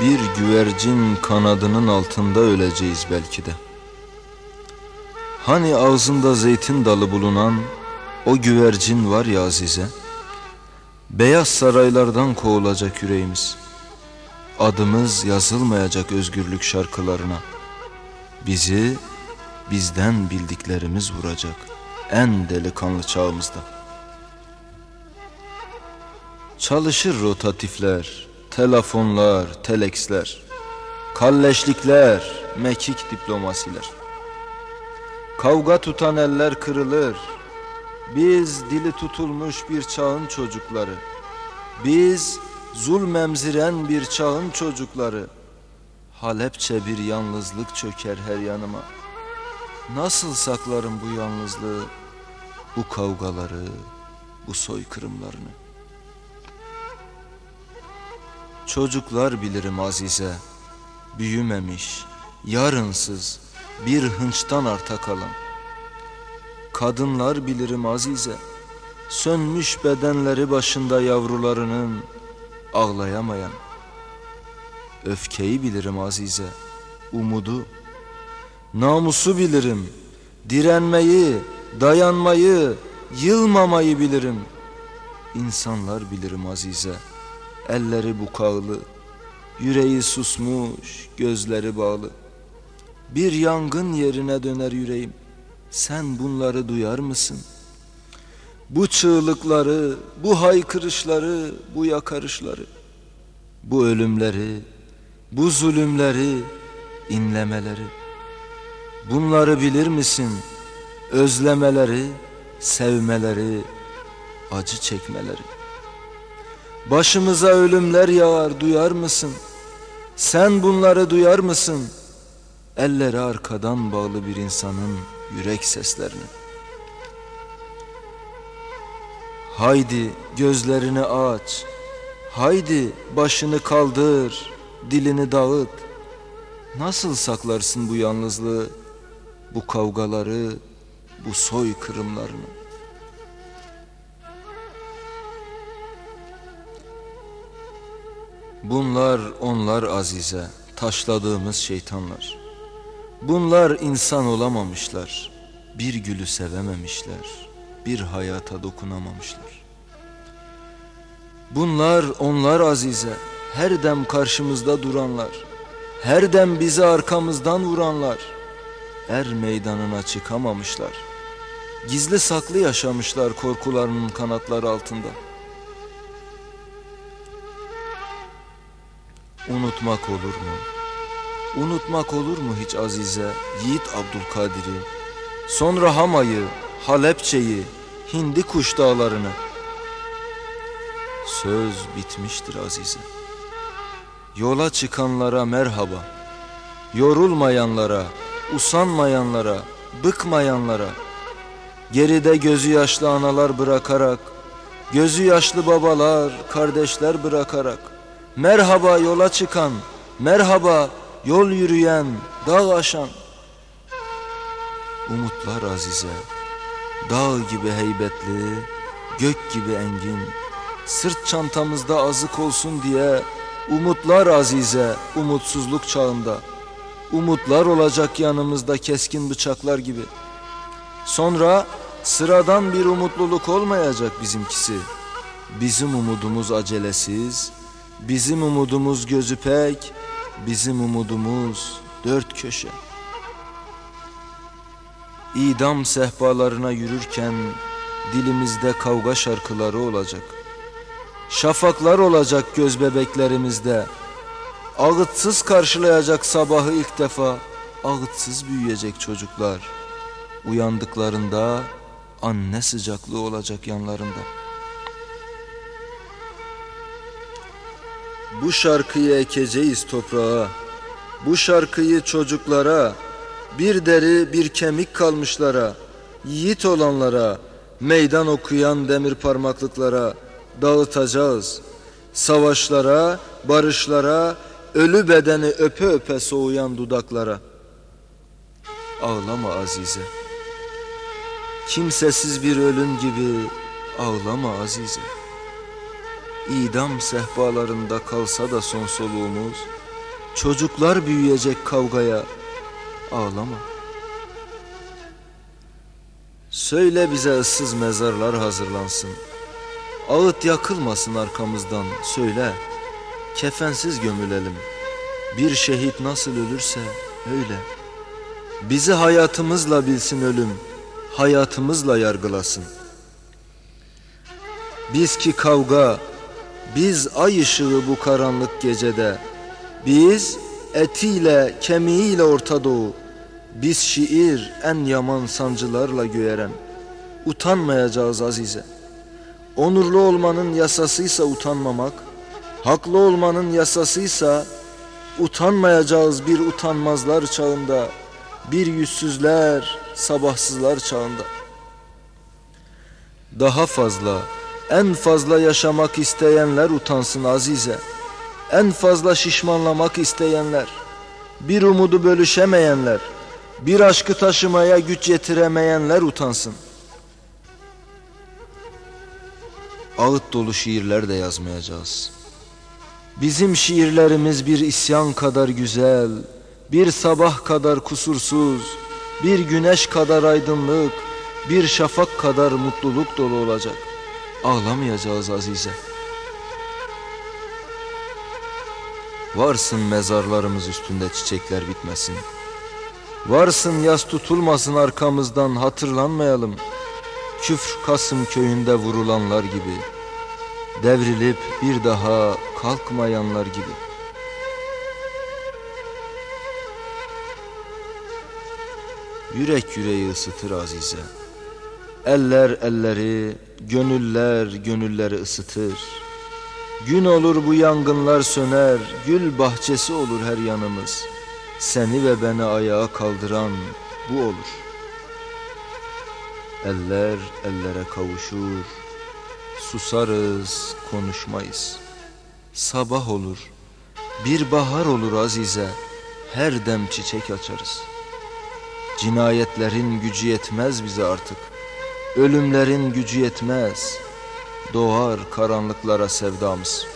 Bir güvercin kanadının altında öleceğiz belki de. Hani ağzında zeytin dalı bulunan o güvercin var ya Azize. Beyaz saraylardan kovulacak yüreğimiz. Adımız yazılmayacak özgürlük şarkılarına. Bizi bizden bildiklerimiz vuracak en delikanlı çağımızda. Çalışır rotatifler, telefonlar, teleksler, kalleşlikler, mekik diplomasiler. Kavga tutan eller kırılır. Biz dili tutulmuş bir çağın çocukları. Biz zulmemziren bir çağın çocukları. Halepçe bir yalnızlık çöker her yanıma. Nasıl saklarım bu yalnızlığı, bu kavgaları, bu soykırımlarını? Çocuklar bilirim azize, büyümemiş, yarınsız, bir hınçtan arta kalan. Kadınlar bilirim azize, sönmüş bedenleri başında yavrularının ağlayamayan. Öfkeyi bilirim azize, umudu, namusu bilirim, direnmeyi, dayanmayı, yılmamayı bilirim. İnsanlar bilirim azize, elleri bukağılı, yüreği susmuş, gözleri bağlı. Bir yangın yerine döner yüreğim. Sen bunları duyar mısın? Bu çığlıkları, bu haykırışları, bu yakarışları, bu ölümleri, bu zulümleri, inlemeleri. Bunları bilir misin? Özlemeleri, sevmeleri, acı çekmeleri. Başımıza ölümler yağar duyar mısın? Sen bunları duyar mısın?'' Elleri arkadan bağlı bir insanın yürek seslerini. Haydi gözlerini aç, haydi başını kaldır, dilini dağıt. Nasıl saklarsın bu yalnızlığı, bu kavgaları, bu soy Bunlar onlar azize, taşladığımız şeytanlar. Bunlar insan olamamışlar, bir gülü sevememişler, bir hayata dokunamamışlar. Bunlar onlar azize, her dem karşımızda duranlar, her dem bizi arkamızdan vuranlar, er meydanına çıkamamışlar. Gizli saklı yaşamışlar korkularının kanatları altında. Unutmak olur mu? Unutmak olur mu hiç Azize, Yiğit Abdülkadir'i, sonra Hama'yı, Halepçe'yi, Hindi kuş dağlarını. Söz bitmiştir Azize. Yola çıkanlara merhaba, yorulmayanlara, usanmayanlara, bıkmayanlara, geride gözü yaşlı analar bırakarak, gözü yaşlı babalar, kardeşler bırakarak, merhaba yola çıkan, merhaba Yol yürüyen, dağ aşan. Umutlar azize Dağ gibi heybetli Gök gibi engin. Sırt çantamızda azık olsun diye Umutlar azize Umutsuzluk çağında. Umutlar olacak yanımızda keskin bıçaklar gibi. Sonra sıradan bir umutluluk olmayacak bizimkisi. Bizim umudumuz acelesiz Bizim umudumuz gözü pek Bizim umudumuz dört köşe. İdam sehpalarına yürürken dilimizde kavga şarkıları olacak. Şafaklar olacak göz bebeklerimizde. Ağıtsız karşılayacak sabahı ilk defa ağıtsız büyüyecek çocuklar. Uyandıklarında anne sıcaklığı olacak yanlarında.'' Bu şarkıyı ekeceğiz toprağa. Bu şarkıyı çocuklara, bir deri bir kemik kalmışlara, yiğit olanlara, meydan okuyan demir parmaklıklara dağıtacağız. Savaşlara, barışlara, ölü bedeni öpe öpe soğuyan dudaklara. Ağlama Azize. Kimsesiz bir ölüm gibi ağlama Azize idam sehpalarında kalsa da son soluğumuz, Çocuklar büyüyecek kavgaya Ağlama. Söyle bize ıssız mezarlar hazırlansın. Ağıt yakılmasın arkamızdan söyle. Kefensiz gömülelim. Bir şehit nasıl ölürse öyle. Bizi hayatımızla bilsin ölüm Hayatımızla yargılasın. Biz ki kavga Biz ay ışığı bu karanlık gecede. Biz etiyle kemiğiyle Orta Doğu. Biz şiir en yaman sancılarla göğeren Utanmayacağız azize. Onurlu olmanın yasasıysa utanmamak, haklı olmanın yasasıysa utanmayacağız bir utanmazlar çağında, bir yüzsüzler, sabahsızlar çağında. Daha fazla, en fazla yaşamak isteyenler utansın azize. En fazla şişmanlamak isteyenler, bir umudu bölüşemeyenler, bir aşkı taşımaya güç yetiremeyenler utansın.'' ağıt dolu şiirler de yazmayacağız. Bizim şiirlerimiz bir isyan kadar güzel, bir sabah kadar kusursuz, bir güneş kadar aydınlık, bir şafak kadar mutluluk dolu olacak. Ağlamayacağız Azize. Varsın mezarlarımız üstünde çiçekler bitmesin. Varsın yaz tutulmasın arkamızdan hatırlanmayalım. Küfr Kasım köyünde vurulanlar gibi Devrilip bir daha kalkmayanlar gibi Yürek yüreği ısıtır azize Eller elleri, gönüller gönülleri ısıtır. Gün olur bu yangınlar söner. Gül bahçesi olur her yanımız. Seni ve beni ayağa kaldıran bu olur. Eller ellere kavuşur. Susarız konuşmayız. Sabah olur. Bir bahar olur azize. Her dem çiçek açarız. Cinayetlerin gücü yetmez bize artık Ölümlerin gücü yetmez. Doğar karanlıklara sevdamız